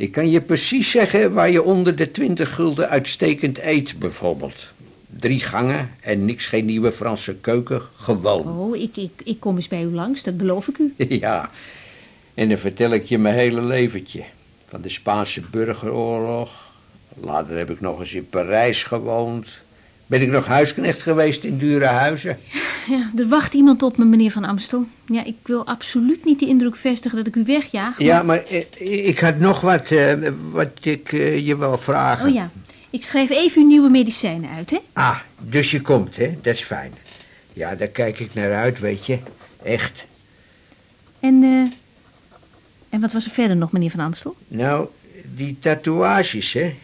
Ik kan je precies zeggen waar je onder de 20 gulden uitstekend eet, bijvoorbeeld. Drie gangen en niks geen nieuwe Franse keuken, gewoon. Oh, ik, ik, ik kom eens bij u langs, dat beloof ik u. Ja, en dan vertel ik je mijn hele leventje. Van de Spaanse burgeroorlog. Later heb ik nog eens in Parijs gewoond. Ben ik nog huisknecht geweest in dure huizen. Ja, er wacht iemand op me, meneer Van Amstel. Ja, ik wil absoluut niet de indruk vestigen dat ik u wegjaag. maar- Ja, maar ik had nog wat, eh, wat ik eh, je wil vragen. Oh ja, ik schrijf even uw nieuwe medicijnen uit, hè? Ah, dus je komt, hè? Dat is fijn. Ja, daar kijk ik naar uit, weet je. Echt. En, eh... En wat was er verder nog, meneer Van Amstel? Nou, die tatoeages, hè.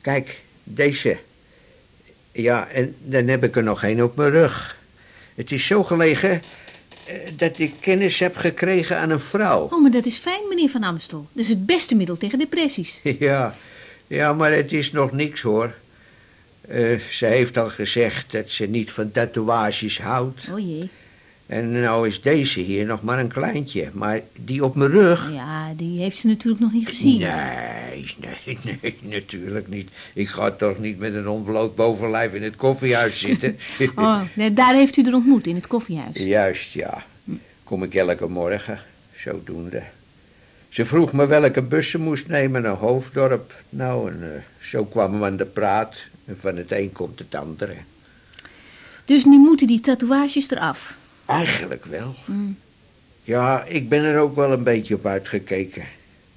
Kijk, deze. Ja, en dan heb ik er nog één op mijn rug. Het is zo gelegen eh, dat ik kennis heb gekregen aan een vrouw. Oh, maar dat is fijn, meneer Van Amstel. Dat is het beste middel tegen depressies. Ja, ja, maar het is nog niks, hoor. Eh, ze heeft al gezegd dat ze niet van tatoeages houdt. Oh jee. En nou is deze hier nog maar een kleintje. Maar die op mijn rug... Ja, die heeft ze natuurlijk nog niet gezien. Nee, nee, nee, natuurlijk niet. Ik ga toch niet met een onbloot bovenlijf in het koffiehuis zitten. Oh, nee, daar heeft u er ontmoet, in het koffiehuis. Juist, ja. Kom ik elke morgen, zodoende. Ze vroeg me welke bus ze moest nemen naar Hoofddorp. Nou, en eh, zo kwamen we aan de praat. En van het een komt het andere. Dus nu moeten die tatoeages eraf. Eigenlijk wel. Mm. Ja, ik ben er ook wel een beetje op uitgekeken.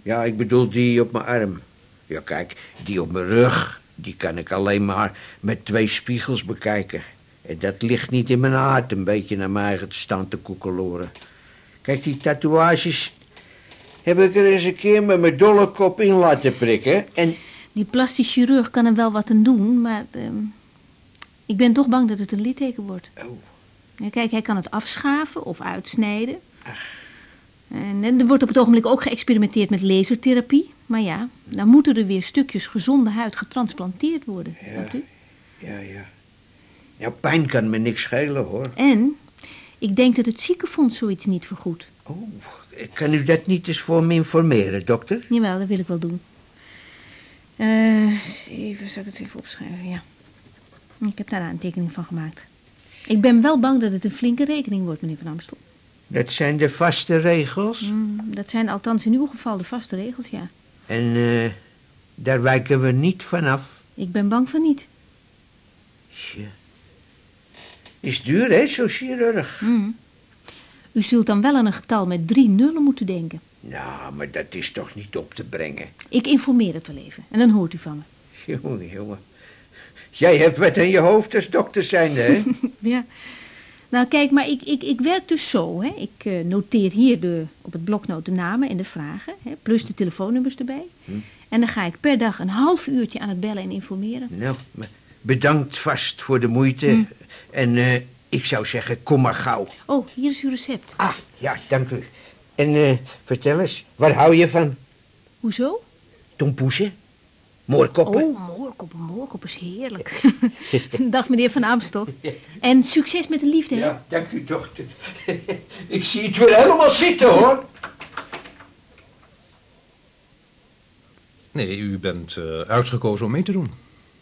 Ja, ik bedoel die op mijn arm. Ja, kijk, die op mijn rug, die kan ik alleen maar met twee spiegels bekijken. En dat ligt niet in mijn aard een beetje naar mijn eigen te staan te koekeloren. Kijk, die tatoeages heb ik er eens een keer met mijn dolle kop in laten prikken. En Die plastisch chirurg kan er wel wat aan doen, maar... ehm, ik ben toch bang dat het een litteken wordt. Oh. Kijk, hij kan het afschaven of uitsnijden. En, en er wordt op het ogenblik ook geëxperimenteerd met lasertherapie. Maar ja, dan moeten er weer stukjes gezonde huid getransplanteerd worden. Ja. u? ja, ja. Ja, pijn kan me niks schelen, hoor. En ik denk dat het ziekenfonds zoiets niet vergoedt. Oh, kan u dat niet eens voor me informeren, dokter? Jawel, dat wil ik wel doen. Eh, even, zal ik het even opschrijven? Ja. Ik heb daar een aantekening van gemaakt. Ik ben wel bang dat het een flinke rekening wordt, meneer Van Amstel. Dat zijn de vaste regels. Mm, dat zijn althans in uw geval de vaste regels, ja. En eh, daar wijken we niet vanaf. Ik ben bang van niet. Tja. Is duur, hè, zo'n chirurg? Mm. U zult dan wel aan een getal met drie nullen moeten denken. Nou, maar dat is toch niet op te brengen. Ik informeer het wel even en dan hoort u van me. Jongen, jongen. Jij hebt wat in je hoofd als dokter zijnde, hè? Ja. Nou, kijk, maar ik, ik, ik werk dus zo. Hè. Ik eh, noteer hier de, op het bloknoot de namen en de vragen, hè, plus de telefoonnummers erbij. En dan ga ik per dag een half uurtje aan het bellen en informeren. nou, bedankt vast voor de moeite. En eh, ik zou zeggen, kom maar gauw. Oh, hier is uw recept. Ah, ja, dank u. En eh, vertel eens, waar hou je van? Hoezo? Tompoesen? Moorkoppen? Oh, moorkop, moorkop is heerlijk. Dag meneer Van Amstel. En succes met de liefde, hè? Ja, dank u, dochter. ik zie het weer helemaal zitten, hoor. Nee, u bent eh, uitgekozen om mee te doen.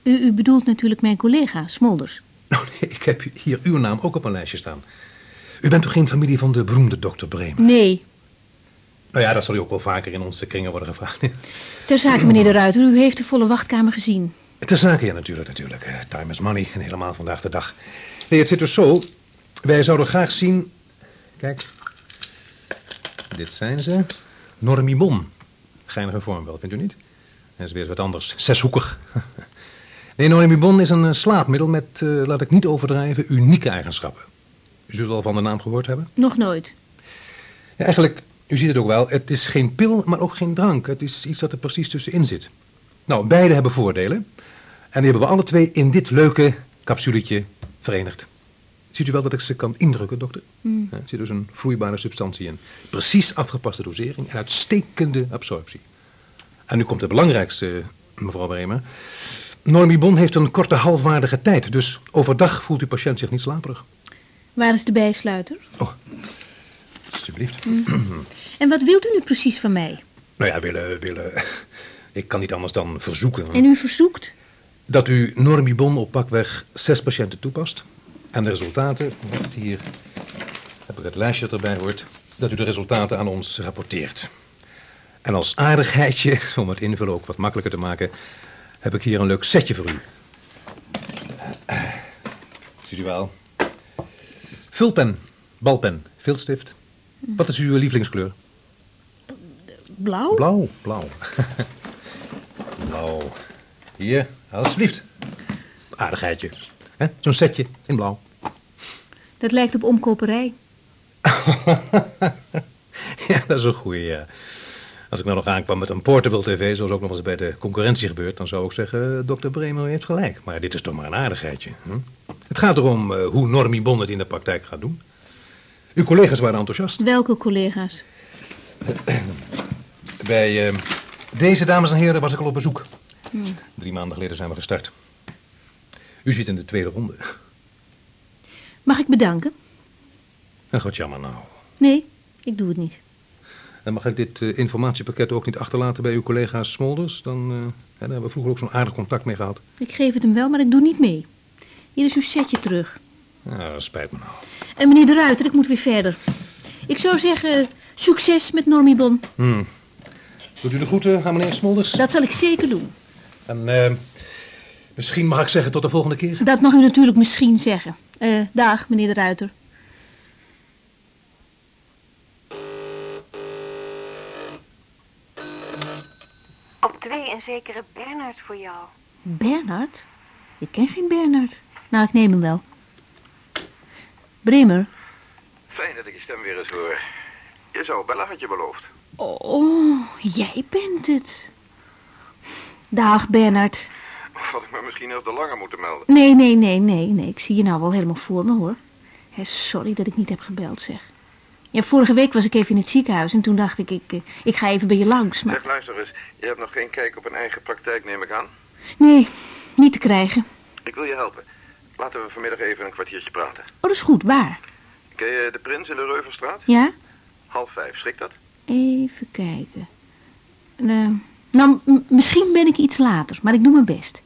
U, u bedoelt natuurlijk mijn collega, Smolders. Oh nee, ik heb hier uw naam ook op een lijstje staan. U bent toch geen familie van de beroemde dokter Bremer? Nee, Nou ja, dat zal u ook wel vaker in onze kringen worden gevraagd. ter zake meneer de Ruiter. U heeft de volle wachtkamer gezien. Ter zake, ja, natuurlijk, natuurlijk. Eh, Time is money, en helemaal vandaag de dag. Nee, het zit dus zo. Wij zouden graag zien... Kijk. Dit zijn ze. Normibon. Geinige vorm wel, vindt u niet? Dat is weer wat anders. Zeshoekig. Nee, Normibon is een eh, slaapmiddel met, eh, laat ik niet overdrijven, unieke eigenschappen. U zult wel van de naam gehoord hebben. Nog nooit. Ja, eigenlijk, u ziet het ook wel, het is geen pil, maar ook geen drank. Het is iets dat er precies tussenin zit. Nou, beide hebben voordelen. En die hebben we alle twee in dit leuke capsuletje verenigd. Ziet u wel dat ik ze kan indrukken, dokter? Ja, er zit dus een vloeibare substantie in. Precies afgepaste dosering en uitstekende absorptie. En nu komt het belangrijkste, mevrouw Bremer. Normibon heeft een korte halfwaardige tijd, dus overdag voelt uw patiënt zich niet slaperig. Waar is de bijsluiter? Oh, alsjeblieft. En wat wilt u nu precies van mij? Nou ja, willen, willen... Ik kan niet anders dan verzoeken... En u verzoekt? dat u Normibon op pakweg zes patiënten toepast. En de resultaten, hier heb ik het lijstje dat erbij hoort, dat u de resultaten aan ons rapporteert. En als aardigheidje, om het invullen ook wat makkelijker te maken, heb ik hier een leuk setje voor u. Ziet u wel. Vulpen, balpen, viltstift. Wat is uw lievelingskleur? Blauw? Blauw, blauw. blauw. Hier, alsjeblieft. Aardigheidje. hè? Zo'n setje in blauw. Dat lijkt op omkoperij. ja, dat is een goeie, ja. Als ik nou nog aankwam met een portable tv, zoals ook nog eens bij de concurrentie gebeurt, dan zou ik zeggen, dokter Bremer heeft gelijk. Maar dit is toch maar een aardigheidje. Hm? Het gaat erom eh, hoe Normie Bon het in de praktijk gaat doen. Uw collega's waren enthousiast. Welke collega's? Bij eh, deze dames en heren was ik al op bezoek. Drie maanden geleden zijn we gestart. U zit in de tweede ronde. Mag ik bedanken? En god jammer nou. Nee, ik doe het niet. En mag ik dit eh, informatiepakket ook niet achterlaten bij uw collega Smolders? Dan, eh, daar hebben we vroeger ook zo'n aardig contact mee gehad. Ik geef het hem wel, maar ik doe niet mee. Hier is uw setje terug. Ja, dat spijt me nou. En meneer de Ruiter, ik moet weer verder. Ik zou zeggen, succes met Normibon. Hmm. Doet u de groeten aan meneer Smolders? Dat zal ik zeker doen. En eh, misschien mag ik zeggen tot de volgende keer. Dat mag u natuurlijk misschien zeggen. Eh, dag, meneer de Ruiter. Op twee een zekere Bernard voor jou. Bernard? Ik ken geen Bernard. Nou, ik neem hem wel. Bremer. Fijn dat ik je stem weer eens hoor. Je zou bellen, had je beloofd. Oh, jij bent het. Dag, Bernard. Of had ik me misschien heel te langer moeten melden? Nee, nee, nee, nee, nee. Ik zie je nou wel helemaal voor me, hoor. Hè, sorry dat ik niet heb gebeld, zeg. Ja, vorige week was ik even in het ziekenhuis en toen dacht ik, ik, eh, ik ga even bij je langs. Maar Zeg, luister eens. Je hebt nog geen kijk op een eigen praktijk, neem ik aan. nee, niet te krijgen. Ik wil je helpen. Laten we vanmiddag even een kwartiertje praten. Oh, dat is goed. Waar? Ken je de Prins in de Reuverstraat? Ja? Half vijf, schrik dat? Even kijken. Nou, m- misschien ben ik iets later, maar ik doe mijn best.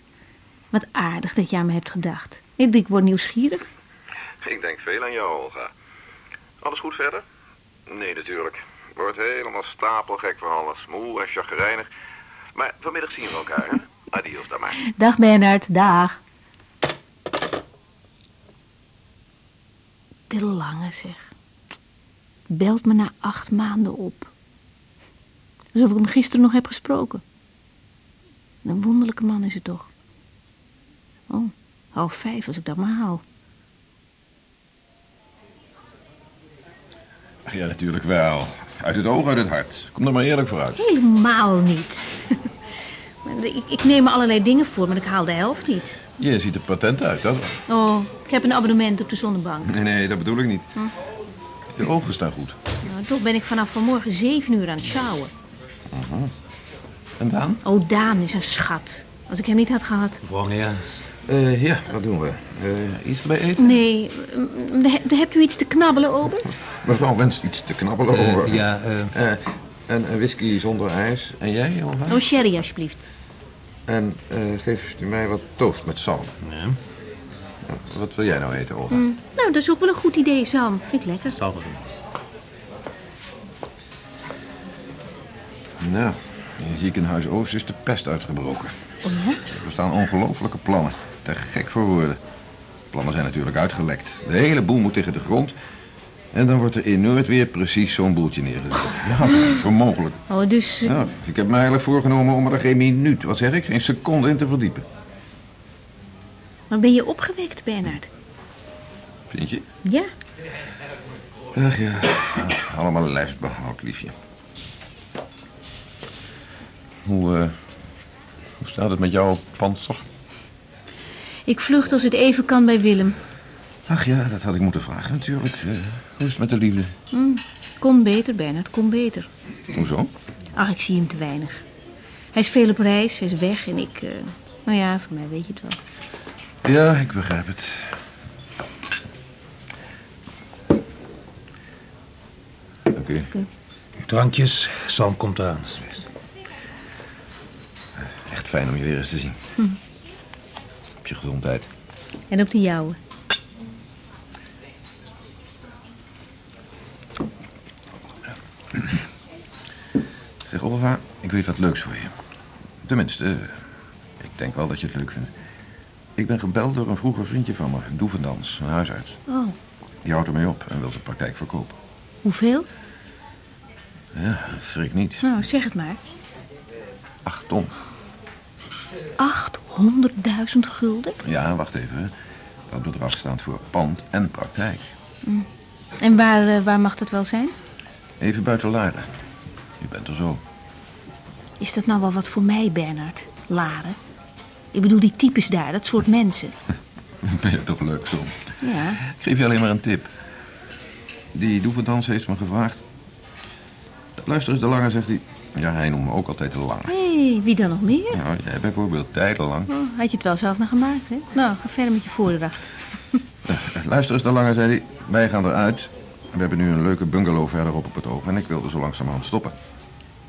Wat aardig dat je aan me hebt gedacht. Ik, ik word nieuwsgierig. Ik denk veel aan jou, Olga. Alles goed verder? Nee, natuurlijk. Wordt helemaal stapelgek van alles. Moe en chagrijnig. Maar vanmiddag zien we elkaar, hè? Adios dan maar. Dag Bernard, dag. De lange zeg. Belt me na acht maanden op. Alsof ik hem gisteren nog heb gesproken. Een wonderlijke man is het toch. Oh, half vijf als ik dat maar haal. Ach ja, natuurlijk wel. Uit het oog, uit het hart. Kom er maar eerlijk vooruit. Helemaal niet. Maar ik, ik neem me allerlei dingen voor, maar ik haal de helft niet. Je ziet er patent uit, dat wel. Oh, ik heb een abonnement op de zonnebank. Nee, nee, dat bedoel ik niet. Je ogen staan goed. Nou, toch ben ik vanaf vanmorgen zeven uur aan het sjouwen. En Daan? Oh, Daan is een schat. Als ik hem niet had gehad. Wrong, ja. Eh, ja, wat doen we? Eh, iets erbij eten? Nee, daar daar hebt u iets te knabbelen over? Mevrouw wenst iets te knabbelen over. ja, eh, Eh, en een whisky zonder ijs. En jij, Olga? Oh, sherry alsjeblieft. En eh, geeft u mij wat toast met zalm. ja. Ja, Wat wil jij nou eten, Olga? Mm, Nou, dat is ook wel een goed idee, Sam. Vind ik lekker. Zal Nou, in het ziekenhuis Oost is de pest uitgebroken. Oh ja? Er staan ongelofelijke plannen. Te gek voor woorden. Plannen zijn natuurlijk uitgelekt. De hele boel moet tegen de grond. En dan wordt er in Noord weer precies zo'n boeltje neergezet. Ja, dat is voor mogelijk. Oh, dus... eh, Ja, ik heb me eigenlijk voorgenomen om er geen minuut, wat zeg ik, geen seconde in te verdiepen. Maar ben je opgewekt, Bernard? Vind je? Ja. Ach ja, allemaal lijfsbehoud, liefje. Hoe, eh, hoe staat het met jouw panzer? Ik vlucht als het even kan bij Willem. Ach ja, dat had ik moeten vragen natuurlijk. Eh, hoe is het met de liefde? Mm, Kon beter, Bernard, kon beter. Hoezo? Ach, ik zie hem te weinig. Hij is veel op reis, hij is weg en ik... eh, nou ja, voor mij weet je het wel. Ja, ik begrijp het. Oké. Drankjes, Sam komt eraan. Fijn om je weer eens te zien. Op je gezondheid. En op de jouwe. Zeg, Olga, ik weet wat leuks voor je. Tenminste, eh, ik denk wel dat je het leuk vindt. Ik ben gebeld door een vroeger vriendje van me, Doevendans, een huisarts. Oh, Die houdt ermee op en wil zijn praktijk verkopen. hoeveel? Ja, schrik niet. Nou, zeg het maar. Acht ton. 800.000 gulden? Ja, wacht even. Dat bedrag staat voor pand en praktijk. En waar, eh, waar mag dat wel zijn? Even buiten Laren. Je bent er zo. Is dat nou wel wat voor mij, Bernard? Laren? Ik bedoel, die types daar, dat soort mensen. Ben je toch leuk soms? Ja. Ik geef je alleen maar een tip. Die Doevendans heeft me gevraagd. Luister eens, de Lange, zegt hij. Ja, hij noemt me ook altijd de Lange. Hé, hey, wie dan nog meer? Nou, jij bijvoorbeeld tijdenlang. Oh, had je het wel zelf naar gemaakt, hè? Nou, ga verder met je voordracht. Luister eens, de Lange, zei hij. Wij gaan eruit. We hebben nu een leuke bungalow verderop op het oog en ik wilde zo langzamerhand stoppen.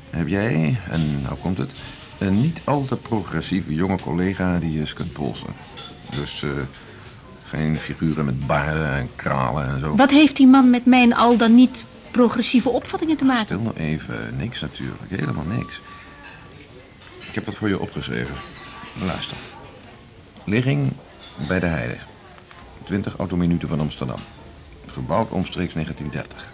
Heb jij, en nou komt het, een niet al te progressieve jonge collega die je eens kunt polsen. Dus eh, geen figuren met baarden en kralen en zo. Wat heeft die man met mijn al dan niet progressieve opvattingen te maken? Stil nou even, niks natuurlijk, helemaal niks. Ik heb wat voor je opgeschreven. Luister. Ligging bij de Heide. 20 autominuten van Amsterdam. Gebouwd omstreeks 1930.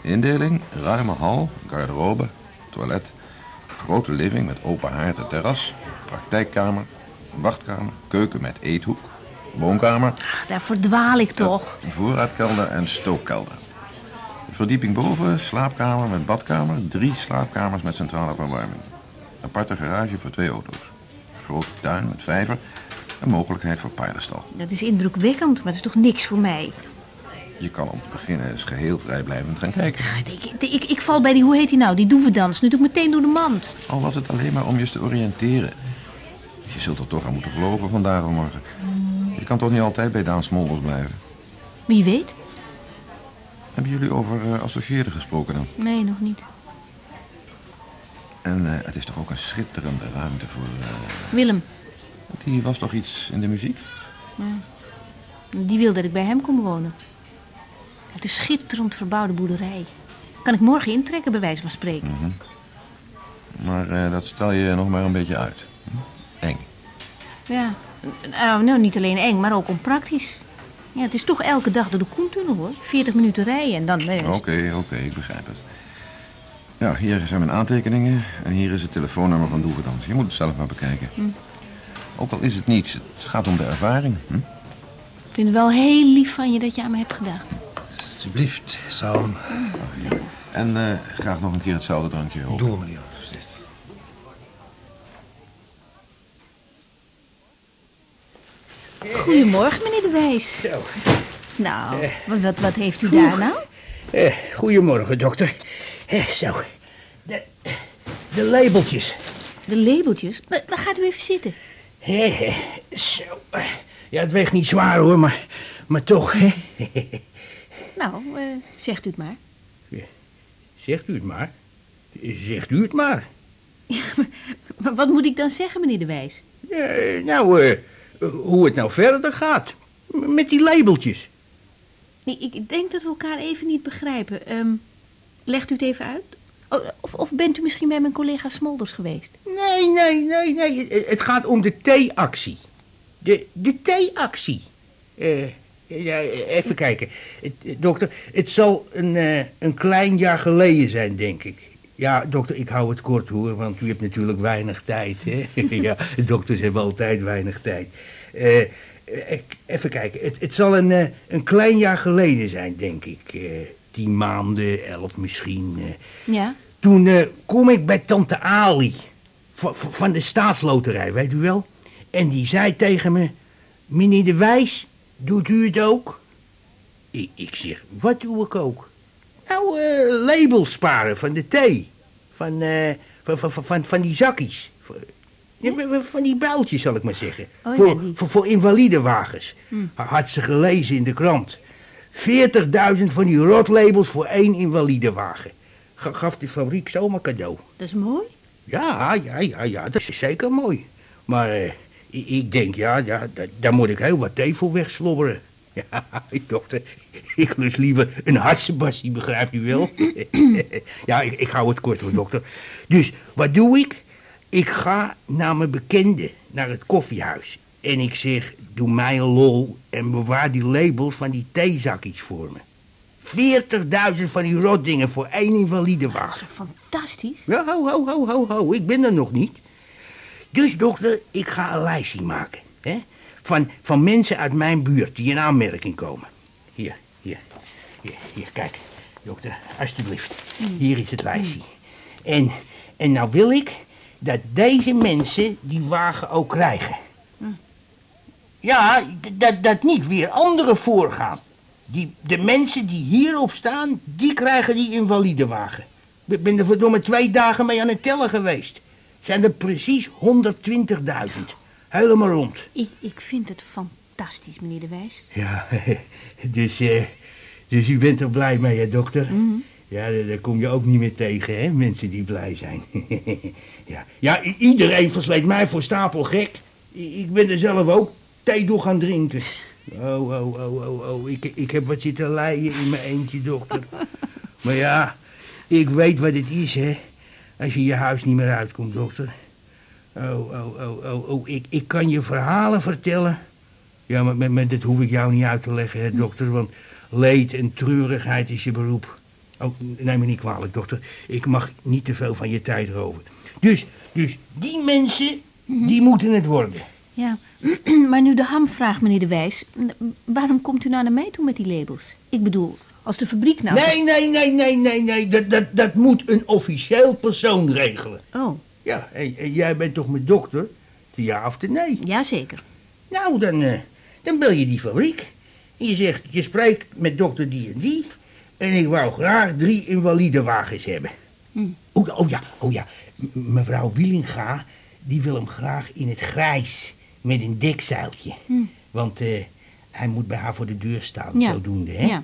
Indeling, ruime hal, garderobe, toilet, grote living met open haard en terras, praktijkkamer, wachtkamer, keuken met eethoek, woonkamer, Daar verdwaal ik toch. voorraadkelder en stookkelder. Verdieping boven, slaapkamer met badkamer, drie slaapkamers met centrale verwarming. Aparte garage voor twee auto's. Grote tuin met vijver en mogelijkheid voor paardenstal. Dat is indrukwekkend, maar dat is toch niks voor mij? Je kan om te beginnen eens geheel vrijblijvend gaan kijken. Ik, ik, ik val bij die, hoe heet die nou, die doevendans. Nu doe ik meteen door de mand. Al was het alleen maar om je eens te oriënteren. Je zult er toch aan moeten geloven vandaag of morgen. Je kan toch niet altijd bij Daan Smolders blijven. Wie weet? Hebben jullie over eh, associëren gesproken dan? Nee, nog niet. En eh, het is toch ook een schitterende ruimte voor... eh, Willem, die was toch iets in de muziek? die wil dat ik bij hem kom wonen. Het is schitterend verbouwde boerderij. Kan ik morgen intrekken, bij wijze van spreken. Maar eh, dat stel je nog maar een beetje uit. Hm? Eng. Ja, nou, nou, niet alleen eng, maar ook onpraktisch. Ja, het is toch elke dag door de Koentunnel, hoor. 40 minuten rijden en dan... eh, Oké, oké, ik begrijp het. Ja, hier zijn mijn aantekeningen en hier is het telefoonnummer van Doeverdans. Je moet het zelf maar bekijken. Ook al is het niets, het gaat om de ervaring. Hm? Ik vind het wel heel lief van je dat je aan me hebt gedacht. Alsjeblieft, Salm. En eh, graag nog een keer hetzelfde drankje. Hoop. Doen we, meneer. Goedemorgen, meneer De Wijs. Zo. Nou, wat, wat, wat heeft u daar nou? Eh, goedemorgen, dokter. Eh, zo. De, de labeltjes. De labeltjes? Nou, dan gaat u even zitten. Eh, eh, zo. Eh, Ja, het weegt niet zwaar hoor, maar, maar toch. hè. Nou, eh, zegt u het maar. Zegt u het maar. Zegt u het maar. Maar wat moet ik dan zeggen, meneer De Wijs? Eh, nou, eh, hoe het nou verder gaat. Met die labeltjes. Nee, ik denk dat we elkaar even niet begrijpen. Ehm, legt u het even uit? Oh, of, of bent u misschien bij mijn collega Smolders geweest? Nee, nee, nee, nee. Het- gaat om de theeactie. De, de theeactie. Eh, ja, even kijken. Het- dokter, het zal een, eh, een klein jaar geleden zijn, denk ik. Ja, dokter, ik hou het kort hoor, want u hebt natuurlijk weinig tijd. Hè? ja, dokters hebben altijd weinig tijd. Eh, even kijken. Het, het zal een, eh, een klein jaar geleden zijn, denk ik. Eh, tien maanden, elf misschien. Ja. Toen kom ik bij tante Ali van, van de staatsloterij, weet u wel? En die zei tegen me, meneer De Wijs, doet u het ook? Ik, ik zeg, wat doe ik ook? Nou, eh labels sparen van de thee. Van, eh, van, van, van, van, die zakjes. Van- die builtjes, zal ik maar zeggen. Oh, ja, voor, voor, voor invalidewagens. Had ze gelezen in de krant. 40.000 van die rotlabels voor één invalidewagen. Ga- Gaf de fabriek zomaar cadeau. Dat is mooi. Ja, ja, ja, ja, dat is zeker mooi. Maar eh, ik, denk, ja, ja da- daar moet ik heel wat thee voor wegslobberen. Ja, dokter, ik lust liever een hassebassie, begrijpt u wel? ja, ik, ik hou het kort hoor, dokter. Dus, wat doe ik? Ik ga naar mijn bekende, naar het koffiehuis. En ik zeg, doe mij een lol en bewaar die labels van die theezakjes voor me. 40.000 van die rotdingen voor één invalide Dat wagen. is fantastisch? Ja, ho, ho, ho, ho, ho, ik ben er nog niet. Dus dokter, ik ga een lijstje maken. Hè? Van, van mensen uit mijn buurt die in aanmerking komen. Hier, hier, hier, hier, kijk. Dokter, alsjeblieft. Hier is het lijstje. En, en nou wil ik dat deze mensen die wagen ook krijgen. Ja, dat, dat niet weer anderen voorgaan. Die, de mensen die hierop staan, die krijgen die invalidewagen. Ik ben er verdomme twee dagen mee aan het tellen geweest. Zijn er precies 120.000. Helemaal rond. Ik, ik vind het fantastisch, meneer De Wijs. Ja, dus, eh, dus u bent er blij mee, hè, dokter? Ja, daar, kom je ook niet meer tegen, hè? Mensen die blij zijn. ja, ja iedereen versleet mij voor stapel gek. Ik ben er zelf ook thee door gaan drinken. Oh, oh, oh, oh, oh. Ik, ik heb wat zitten lijden in mijn eentje, dokter. maar ja, ik weet wat het is, hè? Als je je huis niet meer uitkomt, dokter. Oh, oh, oh, oh, oh. Ik, ik kan je verhalen vertellen. Ja, maar, maar dat hoef ik jou niet uit te leggen, hè, dokter. Want leed en treurigheid is je beroep. Oh, neem me niet kwalijk, dokter. Ik mag niet te veel van je tijd roven. Dus, dus die mensen, die moeten het worden. Ja, maar nu de ham vraagt, meneer De Wijs... waarom komt u nou naar mij toe met die labels? Ik bedoel, als de fabriek nou... Nee, nee, nee, nee, nee, nee. Dat, dat, dat moet een officieel persoon regelen. Oh, Ja, en, en jij bent toch mijn dokter? De ja of de nee? jazeker. Nou, dan, eh, dan bel je die fabriek. En je zegt, je spreekt met dokter die en die. En ik wou graag drie invalide wagens hebben. Hm. Oh, ja, oh ja, oh ja. M- mevrouw Wielinga, die wil hem graag in het grijs. Met een dekzeiltje. Want eh, hij moet bij haar voor de deur staan, Hm. Ja. zodoende, hè? Ja.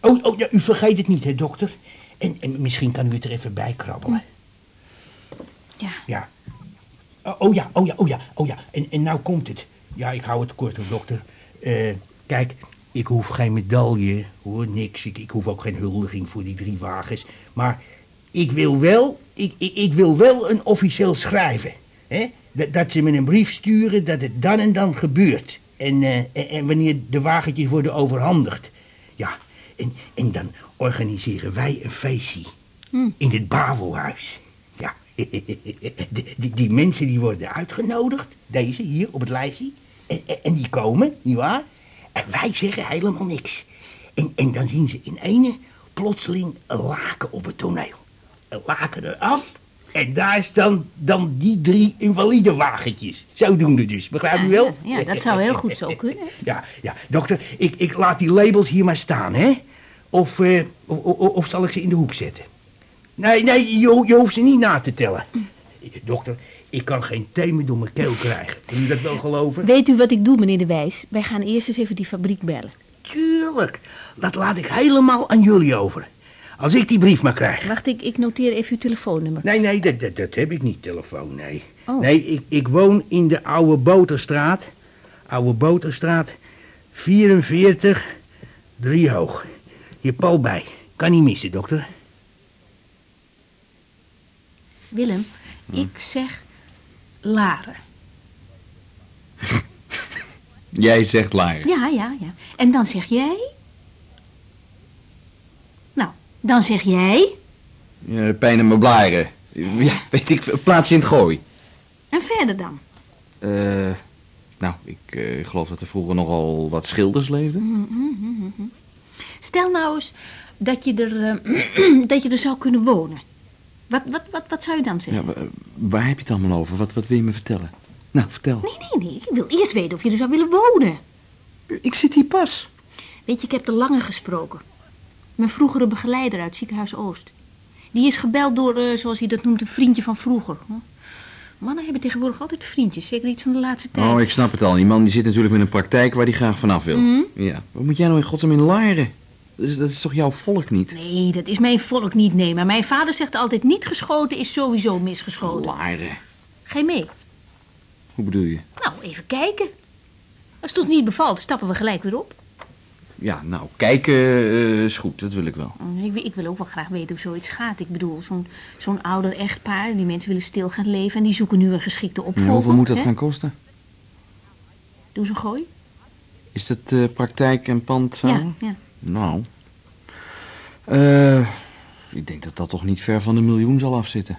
Oh, oh ja, u vergeet het niet, hè, dokter? En, en misschien kan u het er even bij krabbelen. Ja. Ja. Oh, oh ja, oh ja, oh ja, oh ja. En, en nou komt het. Ja, ik hou het kort hoor, dokter. Eh, kijk, ik hoef geen medaille, hoor, niks. Ik, ik hoef ook geen huldiging voor die drie wagens. Maar ik wil wel, ik, ik, ik wil wel een officieel schrijven. Hè? Dat, dat ze me een brief sturen dat het dan en dan gebeurt. En, eh, en, en wanneer de wagentjes worden overhandigd. Ja, en, en dan organiseren wij een feestje. In het Bavelhuis. Die, die, mensen die worden uitgenodigd. Deze hier op het lijstje. En, en, die komen, nietwaar? En wij zeggen helemaal niks. En, en dan zien ze in ene plotseling een laken op het toneel. Een laken eraf. En daar staan dan die drie invalide wagentjes. Zodoende dus, begrijp u wel? Ja, dat zou heel goed zo kunnen. Ja, ja, dokter, ik, ik laat die labels hier maar staan, hè? Of, eh, of, of, of zal ik ze in de hoek zetten? Nee, nee, je, je hoeft ze niet na te tellen. Dokter, ik kan geen thee meer door mijn keel krijgen. Kun je dat wel geloven? Weet u wat ik doe, meneer De Wijs? Wij gaan eerst eens even die fabriek bellen. Tuurlijk, dat laat ik helemaal aan jullie over. Als ik die brief maar krijg. Wacht, ik, ik noteer even uw telefoonnummer. Nee, nee, dat, dat, dat heb ik niet, telefoon, nee. Oh. Nee, ik, ik woon in de Oude Boterstraat. Oude Boterstraat, 44, driehoog. Je pal bij. Kan niet missen, dokter. Willem, ik zeg Laren. Jij zegt Laren. Ja, ja, ja. En dan zeg jij... Nou, dan zeg jij... Ja, pijn in mijn blaren. Ja, weet ik, plaats in het gooi. En verder dan? Eh, nou, ik eh, geloof dat er vroeger nogal wat schilders leefden. Stel nou eens dat je er, eh, dat je er zou kunnen wonen. Wat, wat, wat, wat zou je dan Ja, zeggen? wa- waar heb je het allemaal over? Wat, wat wil je me vertellen? Nou, vertel. Nee, nee, nee. Ik wil eerst weten of je er zou willen wonen. Ik zit hier pas. Weet je, ik heb de Lange gesproken. Mijn vroegere begeleider uit Ziekenhuis Oost. Die is gebeld door, eh, zoals hij dat noemt, een vriendje van vroeger. Huh? Mannen hebben tegenwoordig altijd vriendjes. Zeker iets van de laatste tijd. Oh, ik snap het al. Die man die zit natuurlijk met een praktijk waar hij graag vanaf wil. Mhm. Ja. Wat moet jij nou in godsnaam in Laren? Dat is, dat is toch jouw volk niet? Nee, dat is mijn volk niet, nee. Maar mijn vader zegt altijd, niet geschoten is sowieso misgeschoten. Laren. Ga je mee? Hoe bedoel je? Nou, even kijken. Als het ons niet bevalt, stappen we gelijk weer op. Ja, nou, kijken eh, is goed, dat wil ik wel. Mm, Ik, ik wil ook wel graag weten hoe zoiets gaat. Ik bedoel, zo'n zo'n ouder echtpaar, die mensen willen stil gaan leven... en die zoeken nu een geschikte opvolger. hoeveel moet dat hè? gaan kosten? Doe ze gooi? Is dat eh, praktijk en pand samen? Ja, ja. Nou, eh, ik denk dat dat toch niet ver van de miljoen zal afzitten.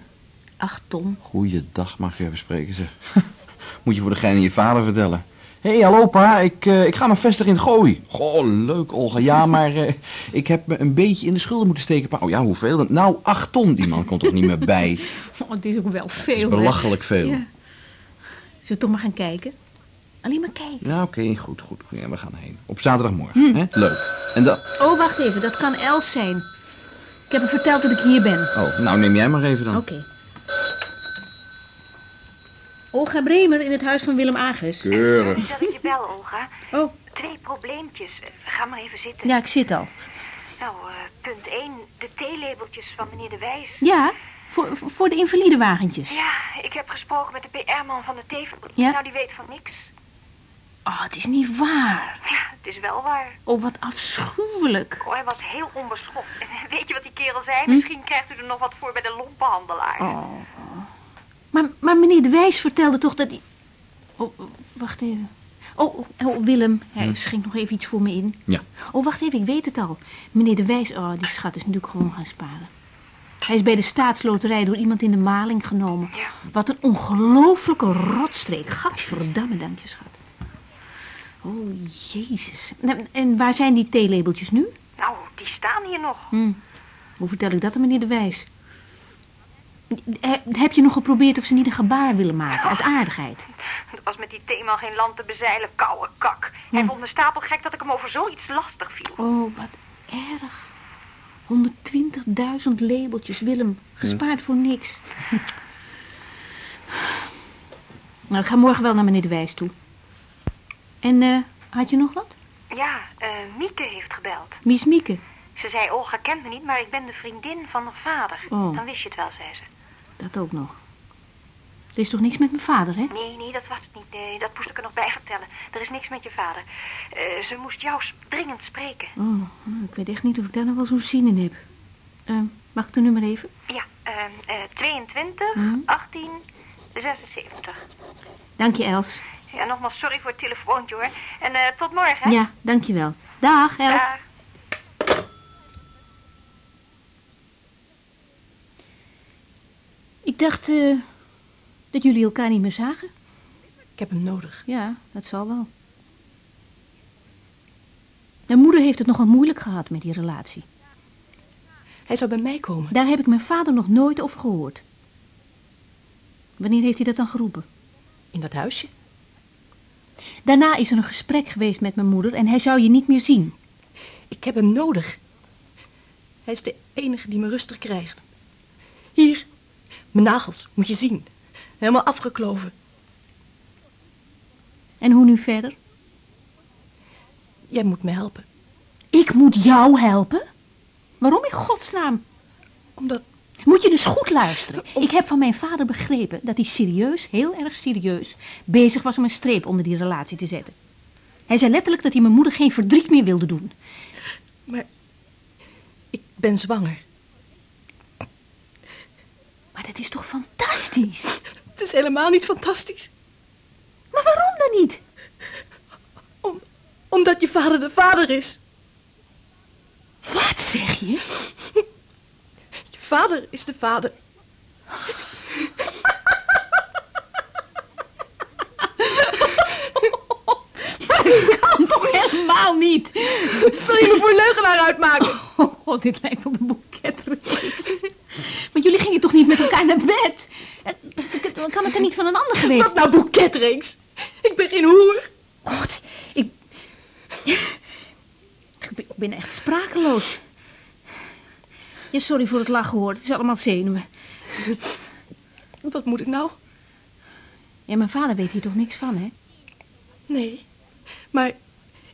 Ach, Tom. Goeiedag, mag je even spreken, zeg. Moet je voor de gein je vader vertellen. Hé, hey, hallo pa, ik, eh, ik ga me vestigen in gooi. Goh, leuk Olga. Ja, maar eh, ik heb me een beetje in de schulden moeten steken, pa. Oh ja, hoeveel dan? Nou, acht ton. Die man komt toch niet meer bij. Oh, het is ook wel veel. Het is hè? belachelijk veel. Ja. Zullen we toch maar gaan kijken? Alleen maar kijken. Ja, oké, goed, goed. Ja, we gaan heen. Op zaterdagmorgen, hè? Leuk. En dan... Oh, wacht even. Dat kan Els zijn. Ik heb hem verteld dat ik hier ben. Oh, nou neem jij maar even dan. Oké. Olga Bremer in het huis van Willem Agers. Keurig. Sorry dat ik je bel, Olga. Oh, Twee probleempjes. Ga maar even zitten. ja, ik zit al. Nou, eh, punt 1. De theelabeltjes van meneer De Wijs. Ja, voor, voor de invalidewagentjes. Ja, ik heb gesproken met de PR-man van de theefabriek. Ja? Nou, die weet van niks. Oh, het is niet waar. Ja, het is wel waar. Oh, wat afschuwelijk. Oh, hij was heel onbeschoft. Weet je wat die kerel zei? Misschien krijgt u er nog wat voor bij de lompenhandelaar. Hm? Oh. Maar, maar meneer De Wijs vertelde toch dat hij... Oh, wacht even. Oh, oh, oh, Willem, hij schenkt nog even iets voor me in. Ja. Oh, wacht even, ik weet het al. Meneer De Wijs, oh, die schat is natuurlijk gewoon gaan sparen. Hij is bij de staatsloterij door iemand in de maling genomen. Ja. Wat een ongelofelijke rotstreek. Gadverdamme, dank je, schat. Oh, jezus. En waar zijn die theelabeltjes nu? Nou, die staan hier nog. Hm. Hoe vertel ik dat aan meneer De Wijs? He- Heb je nog geprobeerd of ze niet een gebaar willen maken, uit aardigheid? Er was met die theeman geen land te bezeilen, koude kak. Hij vond me stapelgek dat ik hem over zoiets lastig viel. Oh, wat erg. 120.000 labeltjes, Willem. Gespaard voor niks. Nou, ik ga morgen wel naar meneer De Wijs toe. En, eh, had je nog wat? Ja, eh, Mieke heeft gebeld. Mies Mieke. Ze zei, Olga kent me niet, maar ik ben de vriendin van haar vader. Oh. Dan wist je het wel, zei ze. Dat ook nog. Er is toch niks met mijn vader, hè? Nee, nee, dat was het niet. Nee, dat moest ik er nog bij vertellen. Er is niks met je vader. Eh, ze moest jou dringend spreken. Oh, nou, ik weet echt niet of ik daar nog wel zo'n zin in heb. Eh, mag ik de nummer even? Ja, ehm, eh 22, Mhm. 18, 76. Dank je, Els. Ja, nogmaals sorry voor het telefoontje hoor. En eh, tot morgen, hè? Ja, dank je wel. Dag, Els. Dag. Ik dacht eh, dat jullie elkaar niet meer zagen. Ik heb hem nodig. Ja, dat zal wel. Mijn moeder heeft het nogal moeilijk gehad met die relatie. Hij zou bij mij komen. Daar heb ik mijn vader nog nooit over gehoord. Wanneer heeft hij dat dan geroepen? In dat huisje. Daarna is er een gesprek geweest met mijn moeder en hij zou je niet meer zien. Ik heb hem nodig. Hij is de enige die me rustig krijgt. Hier, mijn nagels, moet je zien. Helemaal afgekloven. En hoe nu verder? Jij moet me helpen. Ik moet jou helpen? Waarom in godsnaam? Omdat Moet je dus goed luisteren. Ik heb van mijn vader begrepen dat hij serieus, heel erg serieus, bezig was om een streep onder die relatie te zetten. Hij zei letterlijk dat hij mijn moeder geen verdriet meer wilde doen. Maar ik ben zwanger. Maar dat is toch fantastisch? Het is helemaal niet fantastisch. Maar waarom dan niet? Om, omdat je vader de vader is. Wat zeg je? Vader is de vader. Dat kan toch helemaal niet? Wil je me voor leugenaar uitmaken? Oh god, dit lijkt wel een boeketreeks. Maar jullie gingen toch niet met elkaar naar bed? Eh, Kan het er niet van een ander geweest? Wat nou boeketreeks? Ik ben geen hoer. God, ik... Ik ben echt sprakeloos. Ja, sorry voor het lachen hoor. Het is allemaal zenuwen. Wat moet ik nou? Ja, mijn vader weet hier toch niks van, hè? Nee. Maar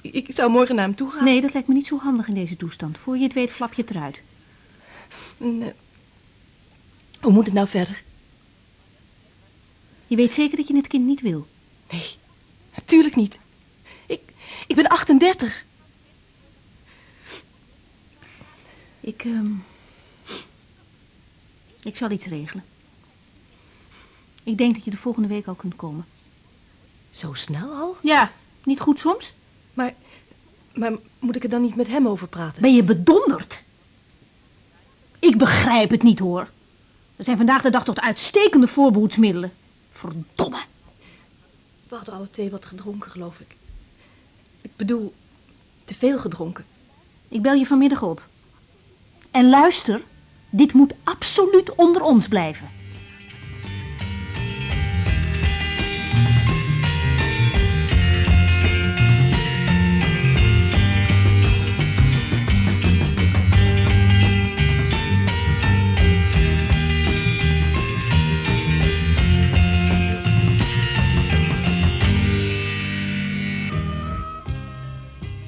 ik, zou morgen naar hem toe gaan. Nee, dat lijkt me niet zo handig in deze toestand. Voor je het weet flap je het eruit. En, eh, hoe moet het nou verder? Je weet zeker dat je het kind niet wil. Nee, natuurlijk niet. Ik, ik ben 38. Ik, ehm, ik zal iets regelen. Ik denk dat je de volgende week al kunt komen. Zo snel al? Ja, niet goed soms? Maar, maar moet ik er dan niet met hem over praten? Ben je bedonderd? Ik begrijp het niet, hoor. Er zijn vandaag de dag toch uitstekende voorbehoedsmiddelen. Verdomme. We hadden alle twee wat gedronken, geloof ik. Ik bedoel, te veel gedronken. Ik bel je vanmiddag op. En luister, dit moet absoluut onder ons blijven.